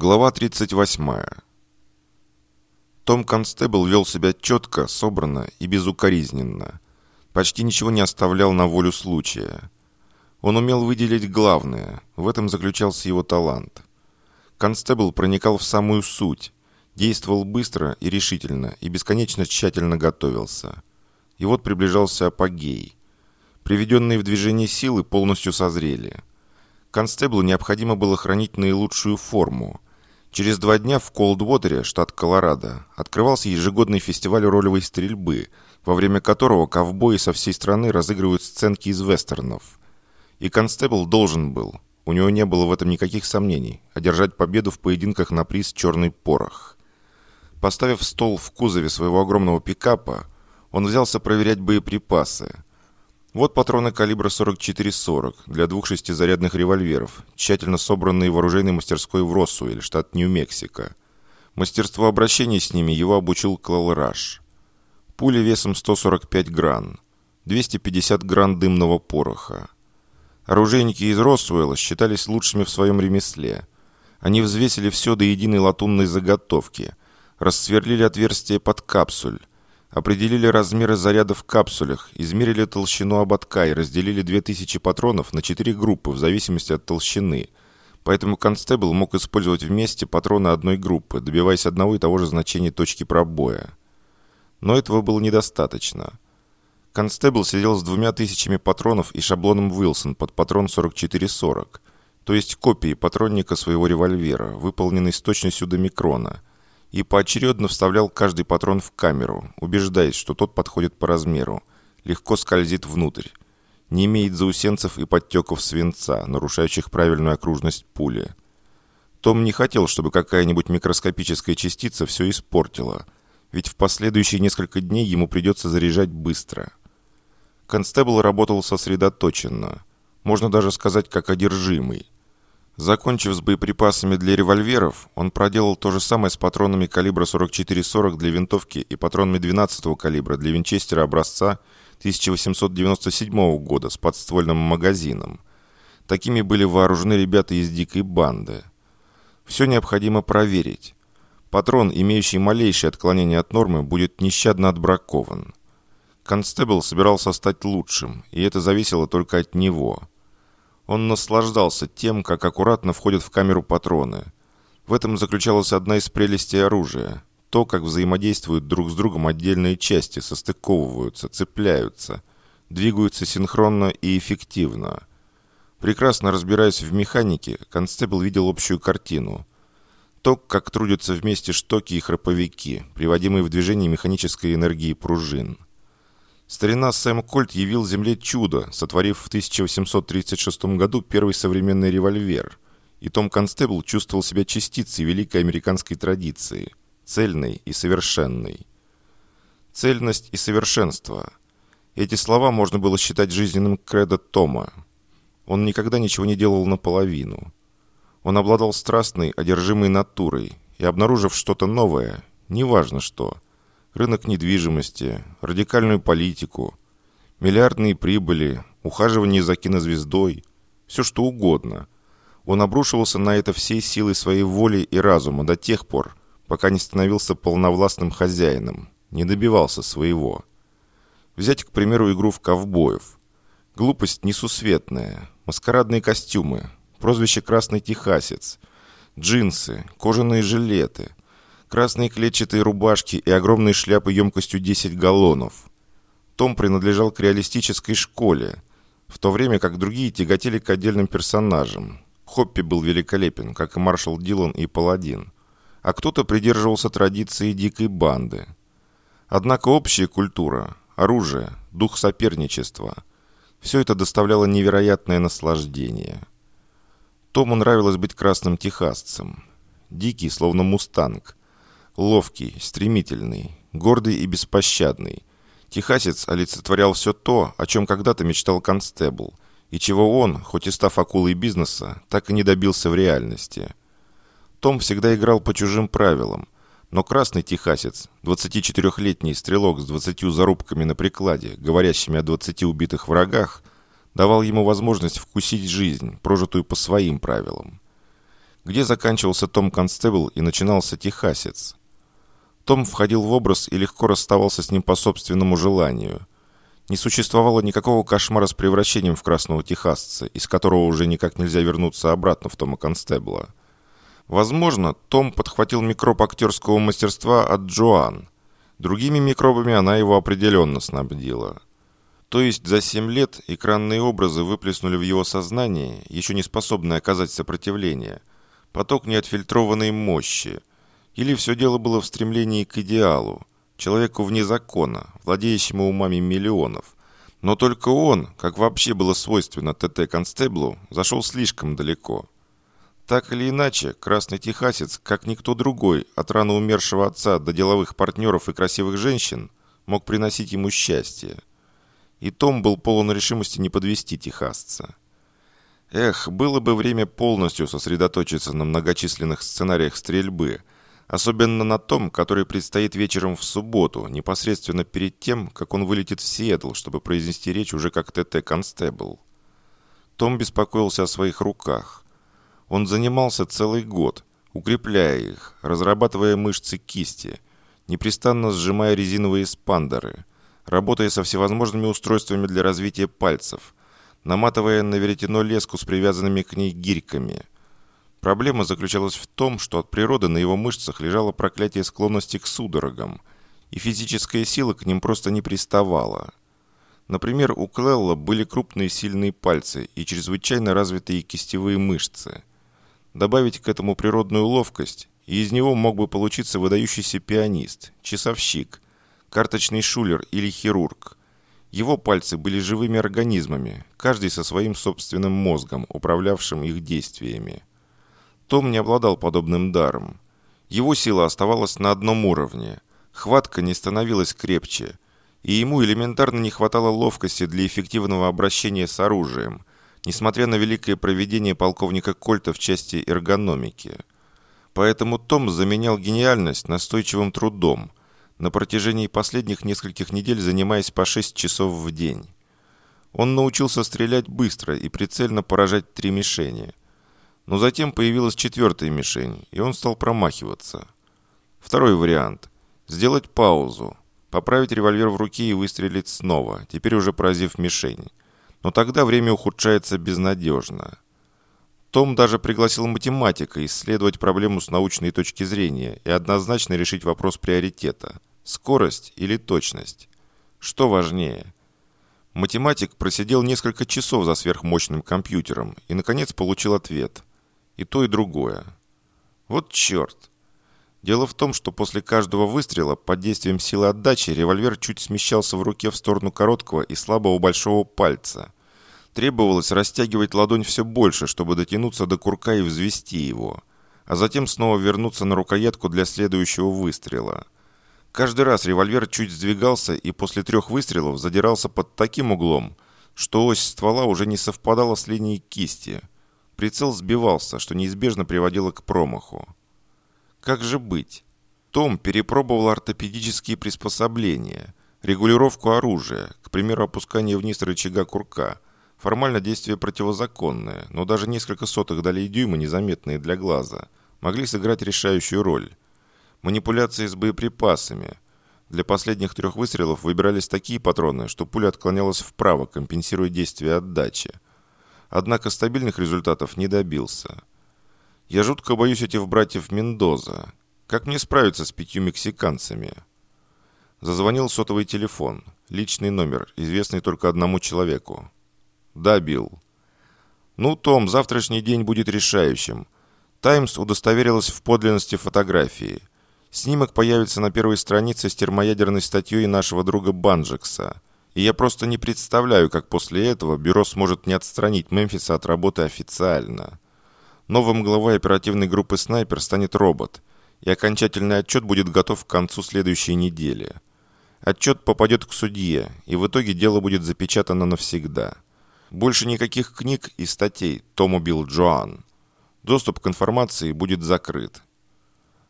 Глава 38. Том Констебл вел себя четко, собранно и безукоризненно. Почти ничего не оставлял на волю случая. Он умел выделить главное, в этом заключался его талант. Констебл проникал в самую суть, действовал быстро и решительно и бесконечно тщательно готовился. И вот приближался апогей. Приведенные в движение силы полностью созрели. Констеблу необходимо было хранить наилучшую форму – Через два дня в Колдвотере, штат Колорадо, открывался ежегодный фестиваль ролевой стрельбы, во время которого ковбои со всей страны разыгрывают сценки из вестернов. И Констебл должен был, у него не было в этом никаких сомнений, одержать победу в поединках на приз «Черный порох». Поставив стол в кузове своего огромного пикапа, он взялся проверять боеприпасы – вот патроны калибра 44-40 для двух шестизарядных револьверов, тщательно собранные в оружейной мастерской в Россуэль, штат Нью-Мексико. Мастерство обращения с ними его обучил Клал Раш. Пули весом 145 гран, 250 гран дымного пороха. Оружейники из Росуэлла считались лучшими в своем ремесле. Они взвесили все до единой латунной заготовки, рассверлили отверстие под капсуль, Определили размеры заряда в капсулях, измерили толщину ободка и разделили 2000 патронов на 4 группы в зависимости от толщины. Поэтому констебл мог использовать вместе патроны одной группы, добиваясь одного и того же значения точки пробоя. Но этого было недостаточно. Констебл сидел с двумя тысячами патронов и шаблоном Уилсон под патрон 4440, то есть копией патронника своего револьвера, выполненной с точностью до микрона – и поочередно вставлял каждый патрон в камеру, убеждаясь, что тот подходит по размеру, легко скользит внутрь, не имеет заусенцев и подтеков свинца, нарушающих правильную окружность пули. Том не хотел, чтобы какая-нибудь микроскопическая частица все испортила, ведь в последующие несколько дней ему придется заряжать быстро. Констебл работал сосредоточенно, можно даже сказать, как одержимый – Закончив с боеприпасами для револьверов, он проделал то же самое с патронами калибра 44-40 для винтовки и патронами 12-го калибра для винчестера образца 1897 года с подствольным магазином. Такими были вооружены ребята из дикой банды. Все необходимо проверить. Патрон, имеющий малейшее отклонение от нормы, будет нещадно отбракован. Констебл собирался стать лучшим, и это зависело только от него – он наслаждался тем, как аккуратно входят в камеру патроны. В этом заключалась одна из прелестей оружия. То, как взаимодействуют друг с другом отдельные части, состыковываются, цепляются, двигаются синхронно и эффективно. Прекрасно разбираясь в механике, Констебл видел общую картину. То, как трудятся вместе штоки и храповики, приводимые в движение механической энергии пружин – Старина Сэм Кольт явил Земле чудо, сотворив в 1836 году первый современный револьвер. И Том Констебл чувствовал себя частицей великой американской традиции, цельной и совершенной. Цельность и совершенство. Эти слова можно было считать жизненным кредо Тома. Он никогда ничего не делал наполовину. Он обладал страстной, одержимой натурой, и обнаружив что-то новое, неважно что – рынок недвижимости, радикальную политику, миллиардные прибыли, ухаживание за кинозвездой, все что угодно. Он обрушивался на это всей силой своей воли и разума до тех пор, пока не становился полновластным хозяином, не добивался своего. Взять, к примеру, игру в ковбоев. Глупость несусветная, маскарадные костюмы, прозвище «Красный Техасец», джинсы, кожаные жилеты – красные клетчатые рубашки и огромные шляпы емкостью 10 галлонов. Том принадлежал к реалистической школе, в то время как другие тяготели к отдельным персонажам. Хоппи был великолепен, как и маршал Дилан и Паладин, а кто-то придерживался традиции дикой банды. Однако общая культура, оружие, дух соперничества – все это доставляло невероятное наслаждение. Тому нравилось быть красным техасцем. Дикий, словно мустанг, Ловкий, стремительный, гордый и беспощадный. Техасец олицетворял все то, о чем когда-то мечтал Констебл, и чего он, хоть и став акулой бизнеса, так и не добился в реальности. Том всегда играл по чужим правилам, но красный техасец, 24-летний стрелок с 20 зарубками на прикладе, говорящими о 20 убитых врагах, давал ему возможность вкусить жизнь, прожитую по своим правилам. где заканчивался Том Констебл и начинался Техасец. Том входил в образ и легко расставался с ним по собственному желанию. Не существовало никакого кошмара с превращением в красного техасца, из которого уже никак нельзя вернуться обратно в Тома Констебла. Возможно, Том подхватил микроб актерского мастерства от Джоан. Другими микробами она его определенно снабдила. То есть за семь лет экранные образы выплеснули в его сознание, еще не способные оказать сопротивление, поток неотфильтрованной мощи. Или все дело было в стремлении к идеалу, человеку вне закона, владеющему умами миллионов. Но только он, как вообще было свойственно ТТ Констеблу, зашел слишком далеко. Так или иначе, Красный Техасец, как никто другой, от рано умершего отца до деловых партнеров и красивых женщин, мог приносить ему счастье. И Том был полон решимости не подвести техасца. Эх, было бы время полностью сосредоточиться на многочисленных сценариях стрельбы, особенно на том, который предстоит вечером в субботу, непосредственно перед тем, как он вылетит в Сиэтл, чтобы произнести речь уже как ТТ Констебл. Том беспокоился о своих руках. Он занимался целый год, укрепляя их, разрабатывая мышцы кисти, непрестанно сжимая резиновые спандеры, работая со всевозможными устройствами для развития пальцев, наматывая на веретено леску с привязанными к ней гирьками. Проблема заключалась в том, что от природы на его мышцах лежало проклятие склонности к судорогам, и физическая сила к ним просто не приставала. Например, у Клелла были крупные сильные пальцы и чрезвычайно развитые кистевые мышцы. Добавить к этому природную ловкость, и из него мог бы получиться выдающийся пианист, часовщик, карточный шулер или хирург. Его пальцы были живыми организмами, каждый со своим собственным мозгом, управлявшим их действиями. Том не обладал подобным даром. Его сила оставалась на одном уровне. Хватка не становилась крепче, и ему элементарно не хватало ловкости для эффективного обращения с оружием, несмотря на великое проведение полковника Кольта в части эргономики. Поэтому Том заменял гениальность настойчивым трудом, на протяжении последних нескольких недель занимаясь по 6 часов в день. Он научился стрелять быстро и прицельно поражать три мишени. Но затем появилась четвертая мишень, и он стал промахиваться. Второй вариант – сделать паузу, поправить револьвер в руке и выстрелить снова, теперь уже поразив мишень. Но тогда время ухудшается безнадежно. Том даже пригласил математика исследовать проблему с научной точки зрения и однозначно решить вопрос приоритета – скорость или точность. Что важнее? Математик просидел несколько часов за сверхмощным компьютером и, наконец, получил ответ. И то, и другое. Вот черт! Дело в том, что после каждого выстрела под действием силы отдачи револьвер чуть смещался в руке в сторону короткого и слабого большого пальца – Требовалось растягивать ладонь все больше, чтобы дотянуться до курка и взвести его, а затем снова вернуться на рукоятку для следующего выстрела. Каждый раз револьвер чуть сдвигался и после трех выстрелов задирался под таким углом, что ось ствола уже не совпадала с линией кисти. Прицел сбивался, что неизбежно приводило к промаху. Как же быть? Том перепробовал ортопедические приспособления, регулировку оружия, к примеру, опускание вниз рычага курка – Формально действие противозаконное, но даже несколько сотых долей дюйма, незаметные для глаза, могли сыграть решающую роль. Манипуляции с боеприпасами. Для последних трех выстрелов выбирались такие патроны, что пуля отклонялась вправо, компенсируя действие отдачи. Однако стабильных результатов не добился. Я жутко боюсь этих братьев Мендоза. Как мне справиться с пятью мексиканцами? Зазвонил сотовый телефон. Личный номер, известный только одному человеку. «Да, Билл». «Ну, Том, завтрашний день будет решающим». «Таймс» удостоверилась в подлинности фотографии. Снимок появится на первой странице с термоядерной статьей нашего друга Банджекса. И я просто не представляю, как после этого бюро сможет не отстранить Мемфиса от работы официально. Новым главой оперативной группы «Снайпер» станет робот, и окончательный отчет будет готов к концу следующей недели. Отчет попадет к судье, и в итоге дело будет запечатано навсегда. Больше никаких книг и статей «Том убил Джоан». Доступ к информации будет закрыт.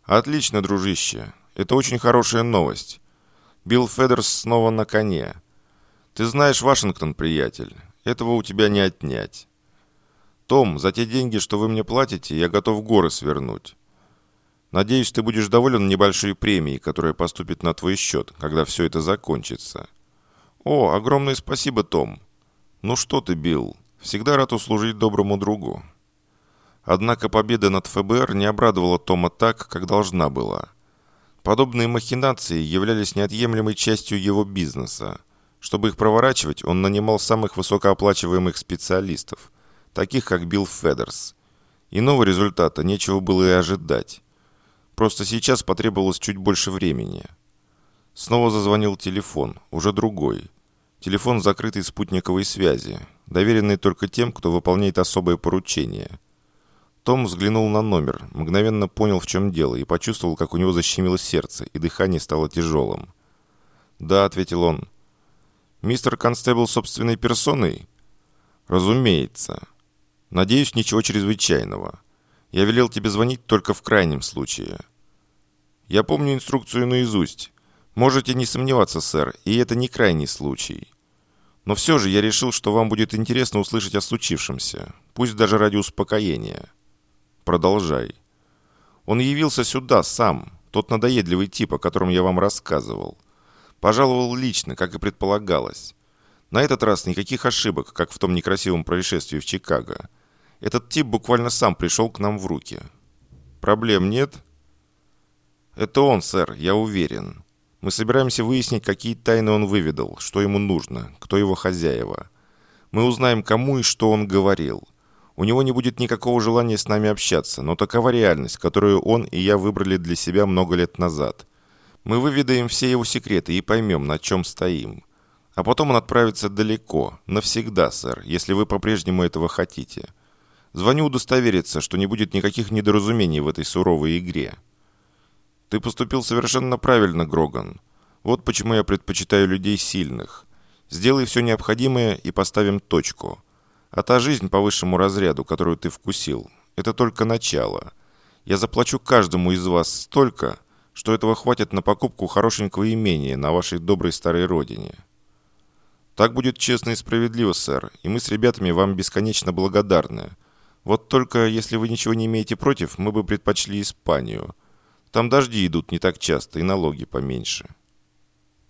Отлично, дружище. Это очень хорошая новость. Билл Федерс снова на коне. Ты знаешь Вашингтон, приятель. Этого у тебя не отнять. «Том, за те деньги, что вы мне платите, я готов горы свернуть. Надеюсь, ты будешь доволен небольшой премией, которая поступит на твой счет, когда все это закончится». «О, огромное спасибо, Том!» «Ну что ты, Билл, всегда рад услужить доброму другу». Однако победа над ФБР не обрадовала Тома так, как должна была. Подобные махинации являлись неотъемлемой частью его бизнеса. Чтобы их проворачивать, он нанимал самых высокооплачиваемых специалистов, таких как Билл Федерс. Иного результата нечего было и ожидать. Просто сейчас потребовалось чуть больше времени. Снова зазвонил телефон, уже другой. Телефон закрытой спутниковой связи, доверенный только тем, кто выполняет особое поручение. Том взглянул на номер, мгновенно понял, в чем дело, и почувствовал, как у него защемило сердце, и дыхание стало тяжелым. «Да», — ответил он. «Мистер Констебл собственной персоной?» «Разумеется. Надеюсь, ничего чрезвычайного. Я велел тебе звонить только в крайнем случае». «Я помню инструкцию наизусть. Можете не сомневаться, сэр, и это не крайний случай. Но все же я решил, что вам будет интересно услышать о случившемся, пусть даже ради успокоения. Продолжай. Он явился сюда сам, тот надоедливый тип, о котором я вам рассказывал. Пожаловал лично, как и предполагалось. На этот раз никаких ошибок, как в том некрасивом происшествии в Чикаго. Этот тип буквально сам пришел к нам в руки. Проблем нет? Это он, сэр, я уверен. Мы собираемся выяснить, какие тайны он выведал, что ему нужно, кто его хозяева. Мы узнаем, кому и что он говорил. У него не будет никакого желания с нами общаться, но такова реальность, которую он и я выбрали для себя много лет назад. Мы выведаем все его секреты и поймем, на чем стоим. А потом он отправится далеко, навсегда, сэр, если вы по-прежнему этого хотите. Звоню удостовериться, что не будет никаких недоразумений в этой суровой игре. Ты поступил совершенно правильно, Гроган. Вот почему я предпочитаю людей сильных. Сделай все необходимое и поставим точку. А та жизнь по высшему разряду, которую ты вкусил, это только начало. Я заплачу каждому из вас столько, что этого хватит на покупку хорошенького имения на вашей доброй старой родине. Так будет честно и справедливо, сэр, и мы с ребятами вам бесконечно благодарны. Вот только, если вы ничего не имеете против, мы бы предпочли Испанию – там дожди идут не так часто и налоги поменьше.